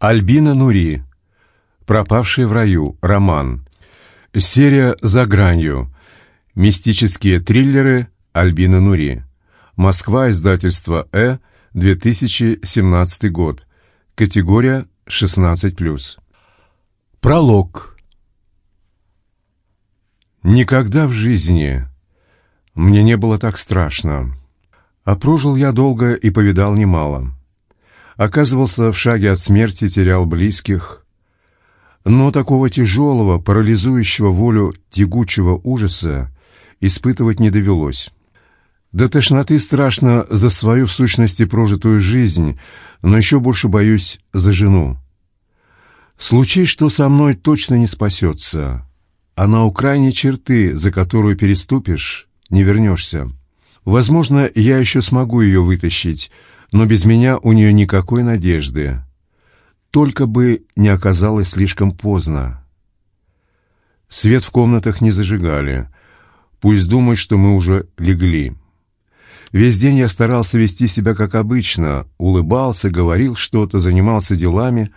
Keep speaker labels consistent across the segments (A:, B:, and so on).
A: Альбина Нури. Пропавшие в раю. Роман. Серия «За гранью». Мистические триллеры Альбина Нури. Москва, издательство «Э», 2017 год. Категория 16+. Пролог. Никогда в жизни мне не было так страшно. А прожил я долго и повидал немало. Оказывался в шаге от смерти, терял близких. Но такого тяжелого, парализующего волю тягучего ужаса испытывать не довелось. До тошноты страшно за свою в сущности прожитую жизнь, но еще больше боюсь за жену. Случай, что со мной точно не спасется, а на у крайней черты, за которую переступишь, не вернешься. Возможно, я еще смогу ее вытащить, но без меня у нее никакой надежды. Только бы не оказалось слишком поздно. Свет в комнатах не зажигали. Пусть думают, что мы уже легли. Весь день я старался вести себя как обычно, улыбался, говорил что-то, занимался делами,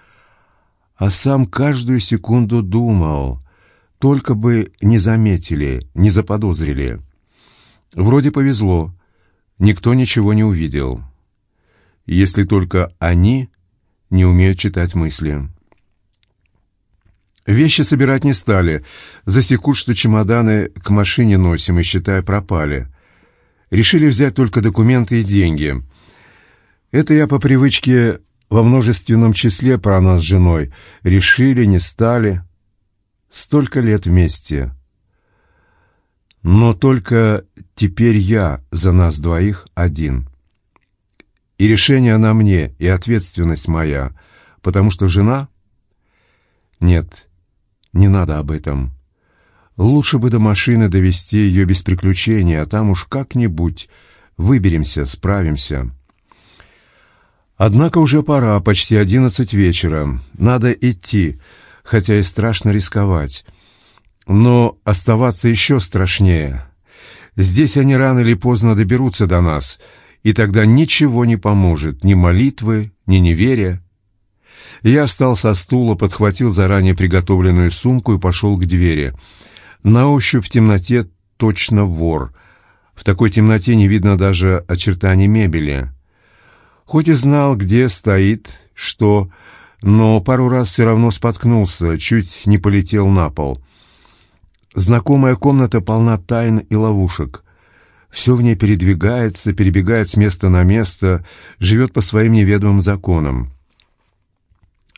A: а сам каждую секунду думал, только бы не заметили, не заподозрили. Вроде повезло, никто ничего не увидел если только они не умеют читать мысли. Вещи собирать не стали, засекут, что чемоданы к машине носим и, считая, пропали. Решили взять только документы и деньги. Это я по привычке во множественном числе про нас с женой. Решили, не стали. Столько лет вместе. Но только теперь я за нас двоих один. И решение на мне, и ответственность моя, потому что жена... Нет, не надо об этом. Лучше бы до машины довести ее без приключений, а там уж как-нибудь выберемся, справимся. Однако уже пора, почти одиннадцать вечера. Надо идти, хотя и страшно рисковать. Но оставаться еще страшнее. Здесь они рано или поздно доберутся до нас — и тогда ничего не поможет, ни молитвы, ни неверия. Я встал со стула, подхватил заранее приготовленную сумку и пошел к двери. На ощупь в темноте точно вор. В такой темноте не видно даже очертаний мебели. Хоть и знал, где стоит, что, но пару раз все равно споткнулся, чуть не полетел на пол. Знакомая комната полна тайн и ловушек. Все в ней передвигается, перебегает с места на место, живет по своим неведомым законам.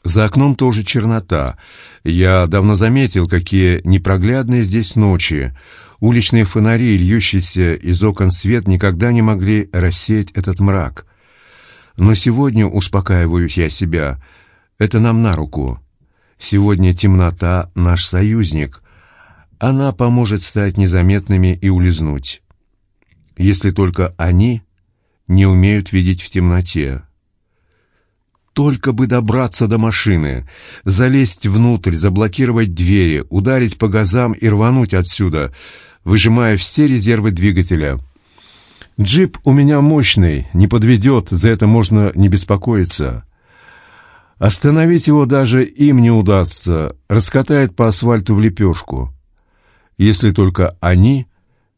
A: За окном тоже чернота. Я давно заметил, какие непроглядные здесь ночи. Уличные фонари, льющиеся из окон свет, никогда не могли рассеять этот мрак. Но сегодня, успокаиваюсь я себя, это нам на руку. Сегодня темнота — наш союзник. Она поможет стать незаметными и улизнуть если только они не умеют видеть в темноте. Только бы добраться до машины, залезть внутрь, заблокировать двери, ударить по газам и рвануть отсюда, выжимая все резервы двигателя. Джип у меня мощный, не подведет, за это можно не беспокоиться. Остановить его даже им не удастся, раскатает по асфальту в лепешку. Если только они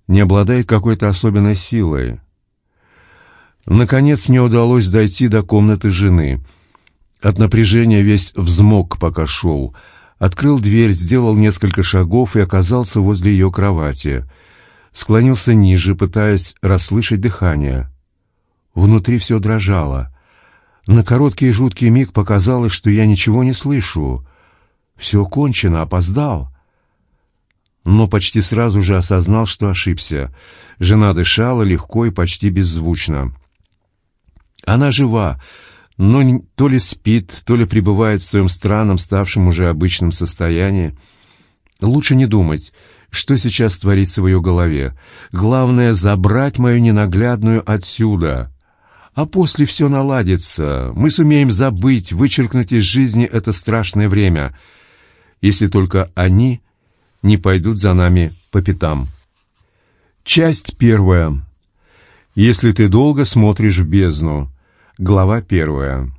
A: не обладает какой-то особенной силой. Наконец мне удалось дойти до комнаты жены. От напряжения весь взмок, пока шел. Открыл дверь, сделал несколько шагов и оказался возле ее кровати. Склонился ниже, пытаясь расслышать дыхание. Внутри все дрожало. На короткий и жуткий миг показалось, что я ничего не слышу. Все кончено, опоздал но почти сразу же осознал, что ошибся. Жена дышала легко и почти беззвучно. Она жива, но то ли спит, то ли пребывает в своем странном, ставшем уже обычном состоянии. Лучше не думать, что сейчас творится в ее голове. Главное — забрать мою ненаглядную отсюда. А после все наладится. Мы сумеем забыть, вычеркнуть из жизни это страшное время. Если только они не пойдут за нами по пятам. Часть первая. Если ты долго смотришь в бездну. Глава первая.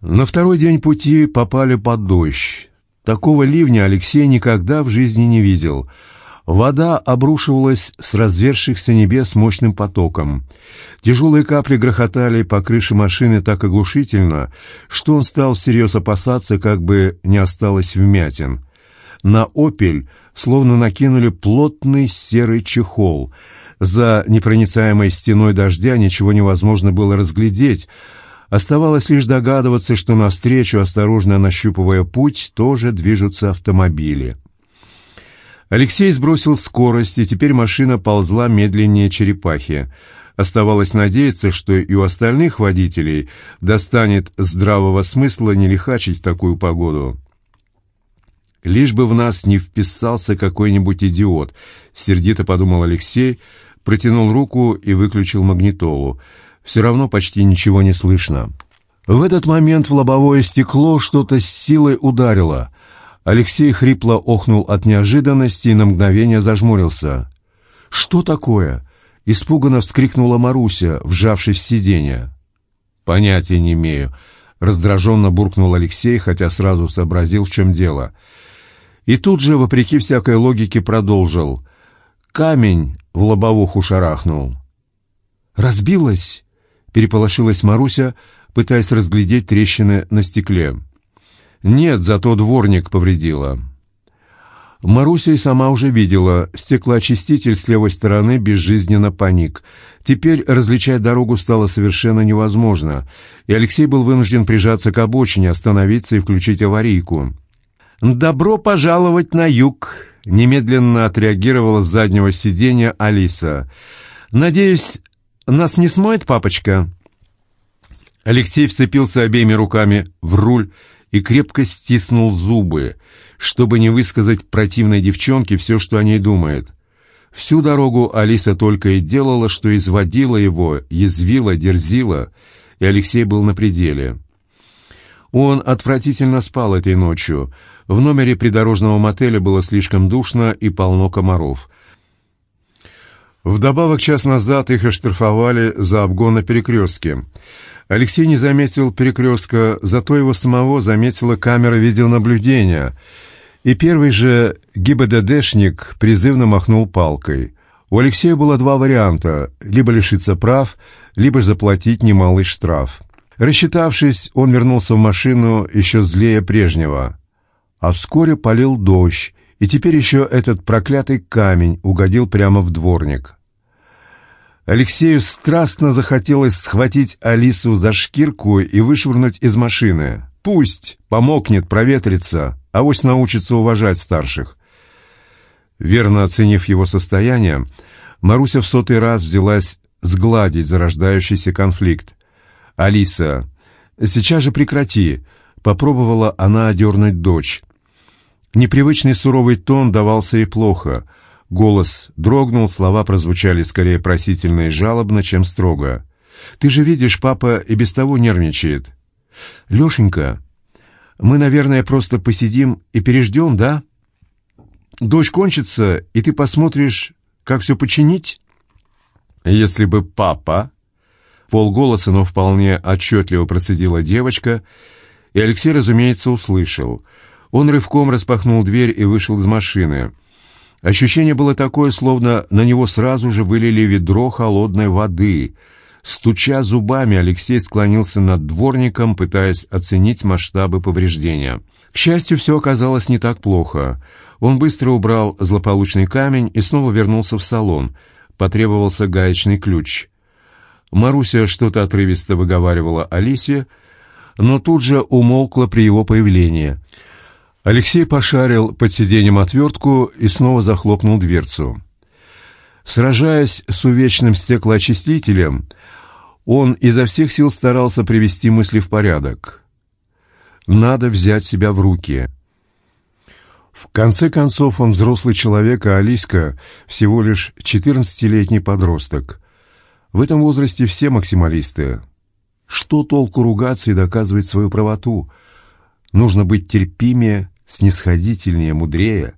A: На второй день пути попали под дождь. Такого ливня Алексей никогда в жизни не видел. Вода обрушивалась с развершихся небес мощным потоком. Тяжелые капли грохотали по крыше машины так оглушительно, что он стал всерьез опасаться, как бы не осталось вмятин. На «Опель» словно накинули плотный серый чехол. За непроницаемой стеной дождя ничего невозможно было разглядеть. Оставалось лишь догадываться, что навстречу, осторожно нащупывая путь, тоже движутся автомобили. Алексей сбросил скорость, и теперь машина ползла медленнее черепахи. Оставалось надеяться, что и у остальных водителей достанет здравого смысла не лихачить в такую погоду. «Лишь бы в нас не вписался какой-нибудь идиот», — сердито подумал Алексей, протянул руку и выключил магнитолу. Все равно почти ничего не слышно. В этот момент в лобовое стекло что-то с силой ударило. Алексей хрипло охнул от неожиданности и на мгновение зажмурился. «Что такое?» — испуганно вскрикнула Маруся, вжавшись в сиденье. «Понятия не имею», — раздраженно буркнул Алексей, хотя сразу сообразил, в чем дело — и тут же, вопреки всякой логике, продолжил. Камень в лобовуху шарахнул. «Разбилась?» — переполошилась Маруся, пытаясь разглядеть трещины на стекле. «Нет, зато дворник повредила». Маруся и сама уже видела, стеклоочиститель с левой стороны безжизненно паник. Теперь различать дорогу стало совершенно невозможно, и Алексей был вынужден прижаться к обочине, остановиться и включить аварийку. «Добро пожаловать на юг!» — немедленно отреагировала с заднего сиденья Алиса. «Надеюсь, нас не смоет папочка?» Алексей вцепился обеими руками в руль и крепко стиснул зубы, чтобы не высказать противной девчонке все, что о ней думает. Всю дорогу Алиса только и делала, что изводила его, язвила, дерзила, и Алексей был на пределе. Он отвратительно спал этой ночью — в номере придорожного мотеля было слишком душно и полно комаров. Вдобавок, час назад их оштрафовали за обгон на перекрестке. Алексей не заметил перекрестка, зато его самого заметила камера видеонаблюдения. И первый же ГИБДДшник призывно махнул палкой. У Алексея было два варианта — либо лишиться прав, либо заплатить немалый штраф. Рассчитавшись, он вернулся в машину еще злее прежнего. А вскоре полил дождь, и теперь еще этот проклятый камень угодил прямо в дворник. Алексею страстно захотелось схватить Алису за шкирку и вышвырнуть из машины. Пусть помокнет проветриться, а вось научится уважать старших. Верно оценив его состояние, Маруся в сотый раз взялась сгладить зарождающийся конфликт. «Алиса, сейчас же прекрати!» — попробовала она одернуть дочь. Непривычный суровый тон давался ей плохо. Голос дрогнул, слова прозвучали скорее просительно и жалобно, чем строго. «Ты же видишь, папа и без того нервничает». «Лешенька, мы, наверное, просто посидим и переждем, да? Дождь кончится, и ты посмотришь, как все починить?» «Если бы папа...» Полголоса, но вполне отчетливо процедила девочка, и Алексей, разумеется, услышал — он рывком распахнул дверь и вышел из машины. Ощущение было такое, словно на него сразу же вылили ведро холодной воды. Стуча зубами, Алексей склонился над дворником, пытаясь оценить масштабы повреждения. К счастью, все оказалось не так плохо. Он быстро убрал злополучный камень и снова вернулся в салон. Потребовался гаечный ключ. Маруся что-то отрывисто выговаривала Алисе, но тут же умолкла при его появлении — Алексей пошарил под сиденьем отвертку и снова захлопнул дверцу. Сражаясь с увечным стеклоочистителем, он изо всех сил старался привести мысли в порядок. Надо взять себя в руки. В конце концов, он взрослый человек, а Алиска всего лишь 14-летний подросток. В этом возрасте все максималисты. Что толку ругаться и доказывать свою правоту? Нужно быть терпимее, снисходительнее, мудрее.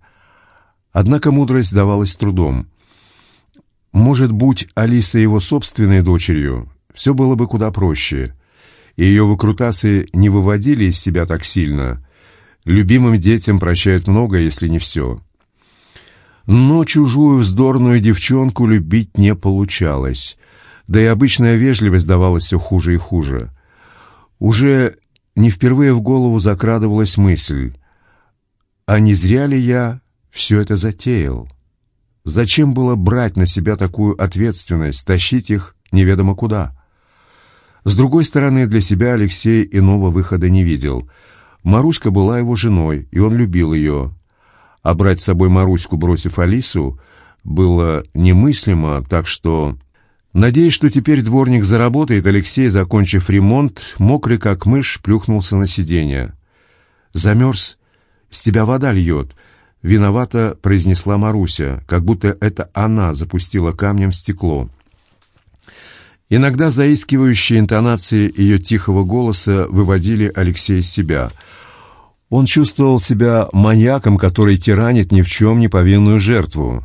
A: Однако мудрость давалась трудом. Может, будь Алиса его собственной дочерью, все было бы куда проще. и ее выкрутасы не выводили из себя так сильно. Любимым детям прощают много, если не все. Но чужую вздорную девчонку любить не получалось, да и обычная вежливость давалась все хуже и хуже. Уже не впервые в голову закрадывалась мысль, а не зря ли я все это затеял? Зачем было брать на себя такую ответственность, тащить их неведомо куда? С другой стороны, для себя Алексей иного выхода не видел. Маруська была его женой, и он любил ее. А брать с собой Маруську, бросив Алису, было немыслимо, так что... Надеясь, что теперь дворник заработает, Алексей, закончив ремонт, мокрый как мышь, плюхнулся на сиденье. «Замерз? С тебя вода льет», — виновато произнесла Маруся, как будто это она запустила камнем в стекло. Иногда заискивающие интонации ее тихого голоса выводили Алексея из себя. Он чувствовал себя маньяком, который тиранит ни в чем не повинную жертву.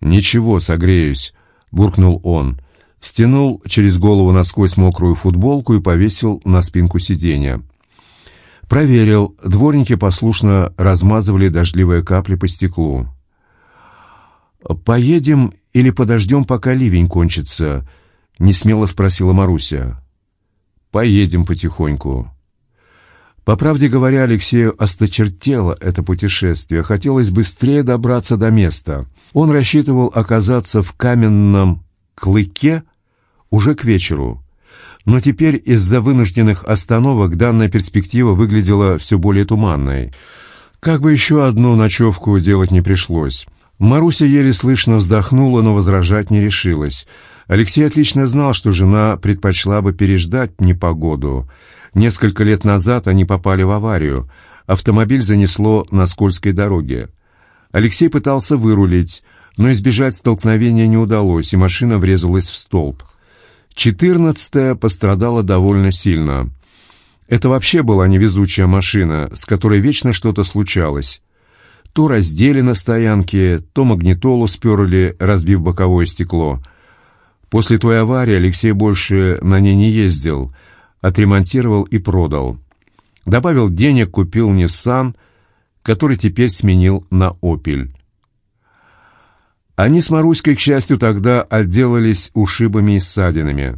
A: «Ничего, согреюсь», — буркнул он. Стянул через голову насквозь мокрую футболку и повесил на спинку сиденья. Проверил, дворники послушно размазывали дождливые капли по стеклу. «Поедем или подождем, пока ливень кончится?» — несмело спросила Маруся. «Поедем потихоньку». По правде говоря, Алексею осточертело это путешествие. Хотелось быстрее добраться до места. Он рассчитывал оказаться в каменном клыке уже к вечеру. Но теперь из-за вынужденных остановок данная перспектива выглядела все более туманной. Как бы еще одну ночевку делать не пришлось. Маруся еле слышно вздохнула, но возражать не решилась. Алексей отлично знал, что жена предпочла бы переждать непогоду. Несколько лет назад они попали в аварию. Автомобиль занесло на скользкой дороге. Алексей пытался вырулить, но избежать столкновения не удалось, и машина врезалась в столб. Четырнадцатая пострадала довольно сильно. Это вообще была невезучая машина, с которой вечно что-то случалось. То раздели на стоянке, то магнитолу сперли, разбив боковое стекло — После той аварии Алексей больше на ней не ездил, отремонтировал и продал. Добавил денег, купил Nissan, который теперь сменил на Opel. Они с Маруськой, к счастью, тогда отделались ушибами и ссадинами.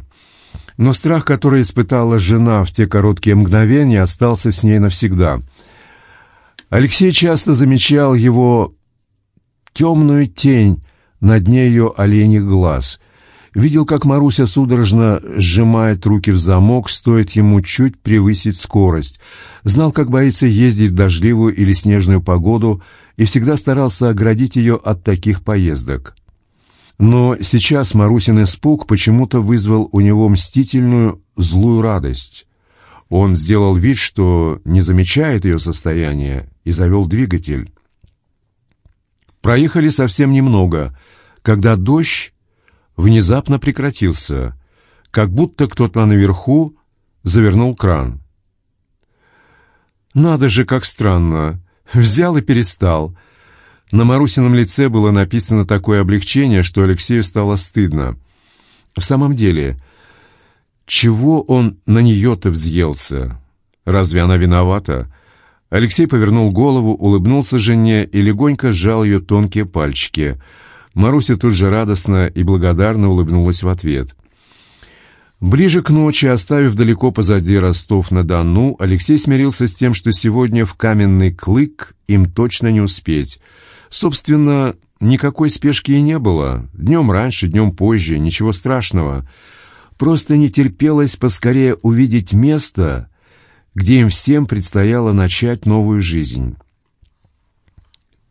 A: Но страх, который испытала жена в те короткие мгновения, остался с ней навсегда. Алексей часто замечал его темную тень на дне ее оленьих глаз — Видел, как Маруся судорожно сжимает руки в замок, стоит ему чуть превысить скорость. Знал, как боится ездить в дождливую или снежную погоду, и всегда старался оградить ее от таких поездок. Но сейчас Марусин испуг почему-то вызвал у него мстительную, злую радость. Он сделал вид, что не замечает ее состояние, и завел двигатель. Проехали совсем немного, когда дождь внезапно прекратился, как будто кто-то наверху завернул кран. «Надо же, как странно! Взял и перестал!» На Марусином лице было написано такое облегчение, что Алексею стало стыдно. В самом деле, чего он на нее-то взъелся? Разве она виновата? Алексей повернул голову, улыбнулся жене и легонько сжал ее тонкие пальчики — Маруся тут же радостно и благодарно улыбнулась в ответ. Ближе к ночи, оставив далеко позади Ростов-на-Дону, Алексей смирился с тем, что сегодня в каменный клык им точно не успеть. Собственно, никакой спешки и не было. Днем раньше, днем позже, ничего страшного. Просто не терпелось поскорее увидеть место, где им всем предстояло начать новую жизнь.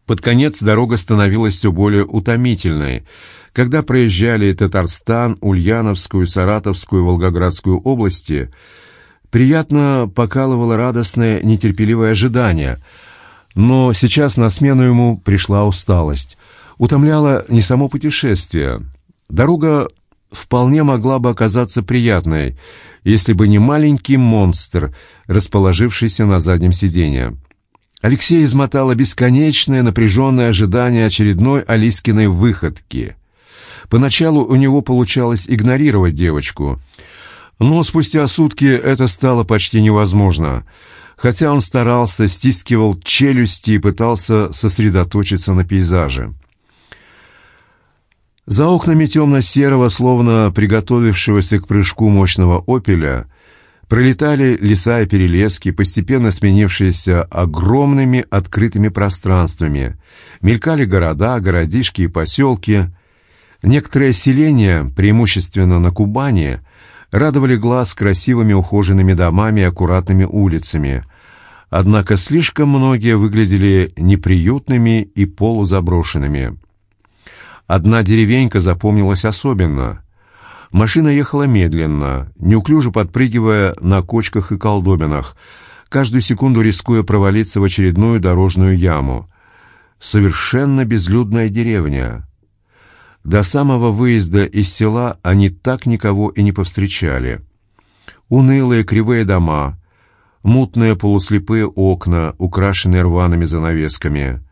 A: Под конец дорога становилась все более утомительной. Когда проезжали Татарстан, Ульяновскую, Саратовскую, Волгоградскую области, приятно покалывало радостное, нетерпеливое ожидание. Но сейчас на смену ему пришла усталость. Утомляло не само путешествие. Дорога вполне могла бы оказаться приятной, если бы не маленький монстр, расположившийся на заднем сиденье. Алексей измотало бесконечное напряженное ожидание очередной Алискиной выходки. Поначалу у него получалось игнорировать девочку, Но спустя сутки это стало почти невозможно. Хотя он старался, стискивал челюсти и пытался сосредоточиться на пейзаже. За окнами темно-серого, словно приготовившегося к прыжку мощного «Опеля», пролетали леса и перелески, постепенно сменившиеся огромными открытыми пространствами. Мелькали города, городишки и поселки. Некоторые селения, преимущественно на Кубани, радовали глаз красивыми ухоженными домами и аккуратными улицами. Однако слишком многие выглядели неприютными и полузаброшенными. Одна деревенька запомнилась особенно. Машина ехала медленно, неуклюже подпрыгивая на кочках и колдобинах, каждую секунду рискуя провалиться в очередную дорожную яму. Совершенно безлюдная деревня. До самого выезда из села они так никого и не повстречали. Унылые кривые дома, мутные полуслепые окна, украшенные рваными занавесками.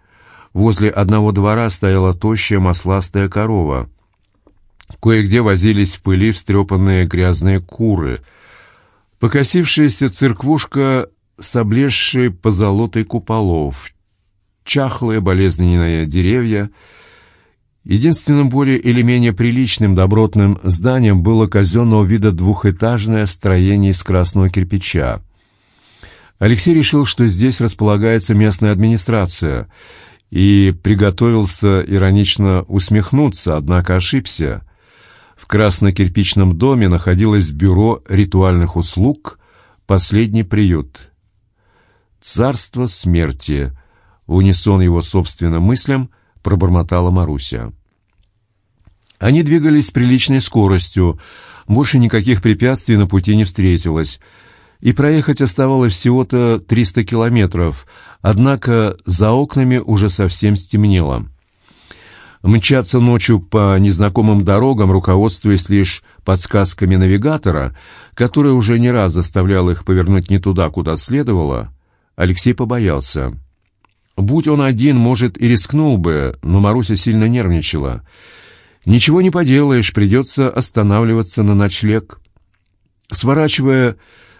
A: Возле одного двора стояла тощая масластая корова. Кое-где возились в пыли встрепанные грязные куры. Покосившаяся церквушка с облезшей позолотой куполов, чахлые болезненные деревья. Единственным более или менее приличным добротным зданием было казенного вида двухэтажное строение из красного кирпича. Алексей решил, что здесь располагается местная администрация — и приготовился иронично усмехнуться, однако ошибся. В красно-кирпичном доме находилось бюро ритуальных услуг «Последний приют». «Царство смерти», — в унисон его собственным мыслям пробормотала Маруся. Они двигались с приличной скоростью, больше никаких препятствий на пути не встретилось, и проехать оставалось всего-то 300 километров — Однако за окнами уже совсем стемнело. Мчаться ночью по незнакомым дорогам, руководствуясь лишь подсказками навигатора, который уже не раз заставлял их повернуть не туда, куда следовало, Алексей побоялся. Будь он один, может, и рискнул бы, но Маруся сильно нервничала. Ничего не поделаешь, придется останавливаться на ночлег. Сворачивая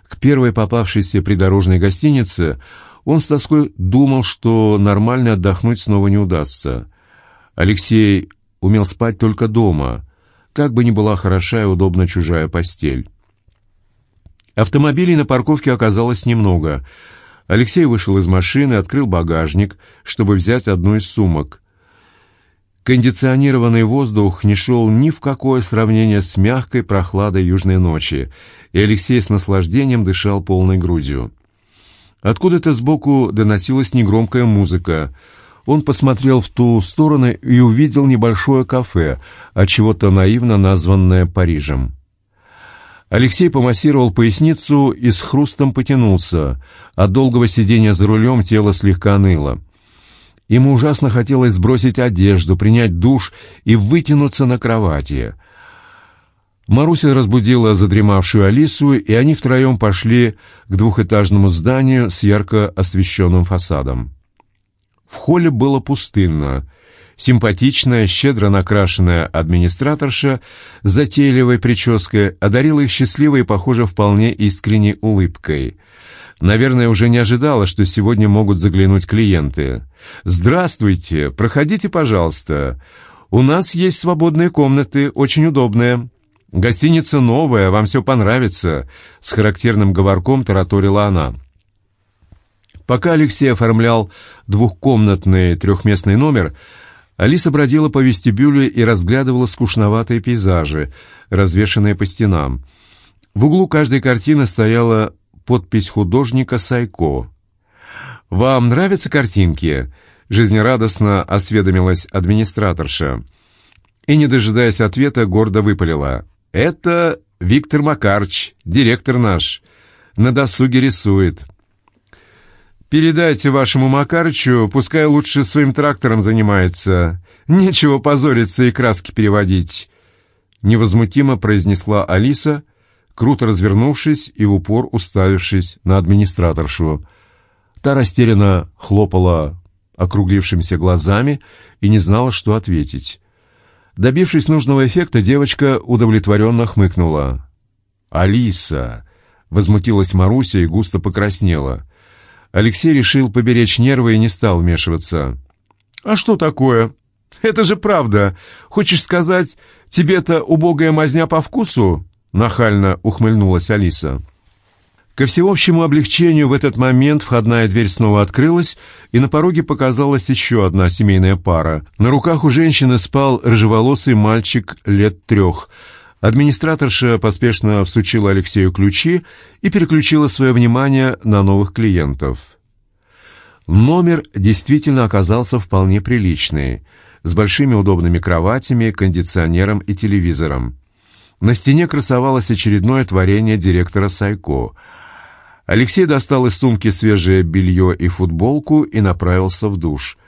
A: к первой попавшейся придорожной гостинице, он с тоской думал, что нормально отдохнуть снова не удастся. Алексей умел спать только дома, как бы ни была хороша и удобна чужая постель. Автомобилей на парковке оказалось немного. Алексей вышел из машины, открыл багажник, чтобы взять одну из сумок. Кондиционированный воздух не шел ни в какое сравнение с мягкой прохладой южной ночи, и Алексей с наслаждением дышал полной грудью. Откуда-то сбоку доносилась негромкая музыка. Он посмотрел в ту сторону и увидел небольшое кафе, от чего-то наивно названное Парижем. Алексей помассировал поясницу и с хрустом потянулся. От долгого сидения за рулем тело слегка ныло. Ему ужасно хотелось сбросить одежду, принять душ и вытянуться на кровати. Маруся разбудила задремавшую Алису, и они втроем пошли к двухэтажному зданию с ярко освещенным фасадом. В холле было пустынно. Симпатичная, щедро накрашенная администраторша с затейливой прической одарила их счастливой и, похоже, вполне искренней улыбкой. Наверное, уже не ожидала, что сегодня могут заглянуть клиенты. «Здравствуйте! Проходите, пожалуйста. У нас есть свободные комнаты, очень удобные». «Гостиница новая, вам все понравится», — с характерным говорком тараторила она. Пока Алексей оформлял двухкомнатный трехместный номер, Алиса бродила по вестибюлю и разглядывала скучноватые пейзажи, развешанные по стенам. В углу каждой картины стояла подпись художника Сайко. «Вам нравятся картинки?» — жизнерадостно осведомилась администраторша. И, не дожидаясь ответа, гордо выпалила. «Это Виктор Макарч, директор наш. На досуге рисует». «Передайте вашему Макарычу, пускай лучше своим трактором занимается. Нечего позориться и краски переводить», — невозмутимо произнесла Алиса, круто развернувшись и в упор уставившись на администраторшу. Та растерянно хлопала округлившимися глазами и не знала, что ответить. Добившись нужного эффекта, девочка удовлетворенно хмыкнула. Алиса!» — возмутилась Маруся и густо покраснела. Алексей решил поберечь нервы и не стал вмешиваться. «А что такое? Это же правда. Хочешь сказать, тебе-то убогая мазня по вкусу?» Нахально ухмыльнулась Алиса. Ко всеобщему облегчению в этот момент входная дверь снова открылась, и на пороге показалась еще одна семейная пара. На руках у женщины спал рыжеволосый мальчик лет трех. Администраторша поспешно всучила Алексею ключи и переключила свое внимание на новых клиентов. Номер действительно оказался вполне приличный, с большими удобными кроватями, кондиционером и телевизором. На стене красовалось очередное творение директора Сайко — Алексей достал из сумки свежее белье и футболку и направился в душ.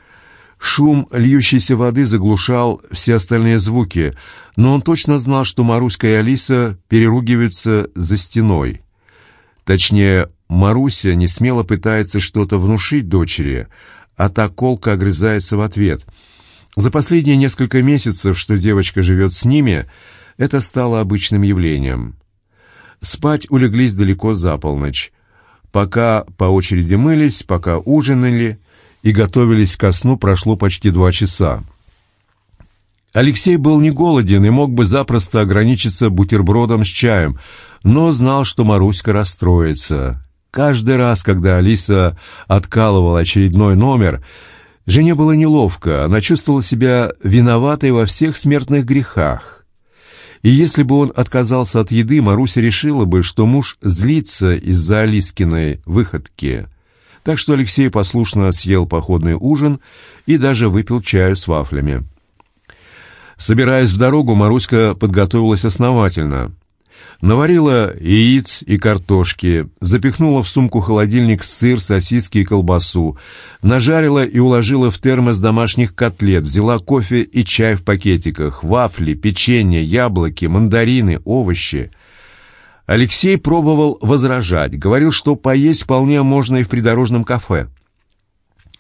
A: Шум льющейся воды заглушал все остальные звуки, но он точно знал, что Маруська и Алиса переругиваются за стеной. Точнее, Маруся не смело пытается что-то внушить дочери, а та колка огрызается в ответ. За последние несколько месяцев, что девочка живет с ними, это стало обычным явлением. Спать улеглись далеко за полночь Пока по очереди мылись, пока ужинали и готовились ко сну, прошло почти два часа. Алексей был не голоден и мог бы запросто ограничиться бутербродом с чаем, но знал, что Маруська расстроится. Каждый раз, когда Алиса откалывала очередной номер, жене было неловко, она чувствовала себя виноватой во всех смертных грехах. И если бы он отказался от еды, Маруся решила бы, что муж злится из-за Алискиной выходки. Так что Алексей послушно съел походный ужин и даже выпил чаю с вафлями. Собираясь в дорогу, Маруська подготовилась основательно – Наварила яиц и картошки, запихнула в сумку холодильник сыр, сосиски и колбасу, нажарила и уложила в термос домашних котлет, взяла кофе и чай в пакетиках, вафли, печенье, яблоки, мандарины, овощи. Алексей пробовал возражать, говорил, что поесть вполне можно и в придорожном кафе.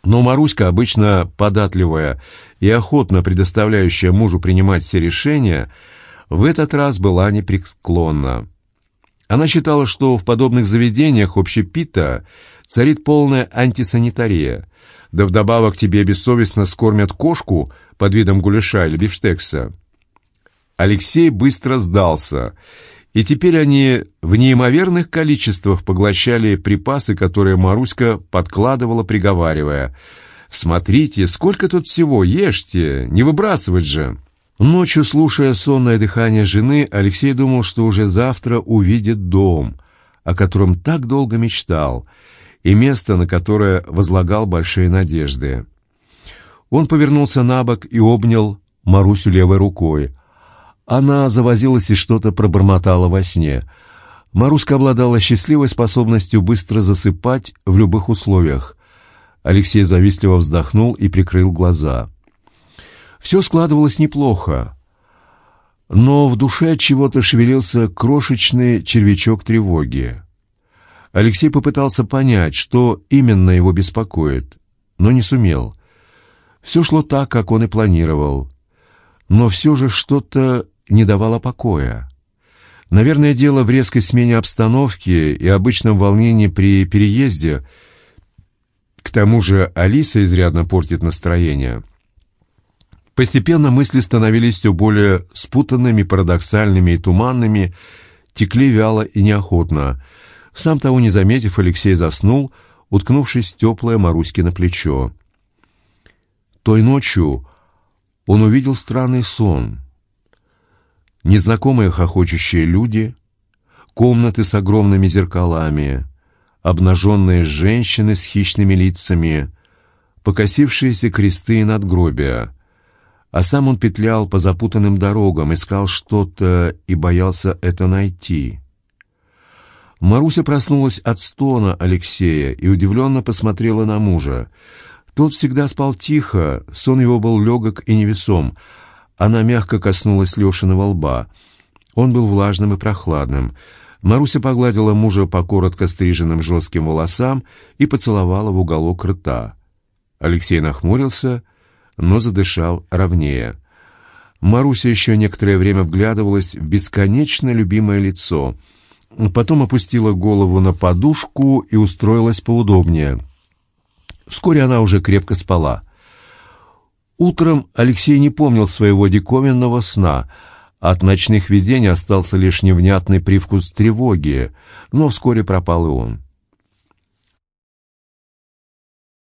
A: Но Маруська, обычно податливая и охотно предоставляющая мужу принимать все решения, — в этот раз была непреклонна. Она считала, что в подобных заведениях общепита царит полная антисанитария, да вдобавок тебе бессовестно скормят кошку под видом гуляша или бифштекса. Алексей быстро сдался, и теперь они в неимоверных количествах поглощали припасы, которые Маруська подкладывала, приговаривая «Смотрите, сколько тут всего, ешьте, не выбрасывать же!» Ночью, слушая сонное дыхание жены, Алексей думал, что уже завтра увидит дом, о котором так долго мечтал, и место, на которое возлагал большие надежды. Он повернулся на бок и обнял Марусю левой рукой. Она завозилась и что-то пробормотала во сне. Маруська обладала счастливой способностью быстро засыпать в любых условиях. Алексей завистливо вздохнул и прикрыл глаза. Все складывалось неплохо, но в душе чего-то шевелился крошечный червячок тревоги. Алексей попытался понять, что именно его беспокоит, но не сумел. Все шло так, как он и планировал, но все же что-то не давало покоя. Наверное, дело в резкой смене обстановки и обычном волнении при переезде. К тому же Алиса изрядно портит настроение — Постепенно мысли становились все более спутанными, парадоксальными и туманными, текли вяло и неохотно. Сам того не заметив, Алексей заснул, уткнувшись в теплое Маруське плечо. Той ночью он увидел странный сон. Незнакомые хохочущие люди, комнаты с огромными зеркалами, обнаженные женщины с хищными лицами, покосившиеся кресты и надгробия — а сам он петлял по запутанным дорогам, искал что-то и боялся это найти. Маруся проснулась от стона Алексея и удивленно посмотрела на мужа. Тот всегда спал тихо, сон его был легок и невесом. Она мягко коснулась Лешиного лба. Он был влажным и прохладным. Маруся погладила мужа по коротко стриженным жестким волосам и поцеловала в уголок рта. Алексей нахмурился — но задышал ровнее. Маруся еще некоторое время вглядывалась в бесконечно любимое лицо. потом опустила голову на подушку и устроилась поудобнее. Вскоре она уже крепко спала. Утром Алексей не помнил своего диковинного сна. От ночных видений остался лишь невнятный привкус тревоги, но вскоре пропал и он.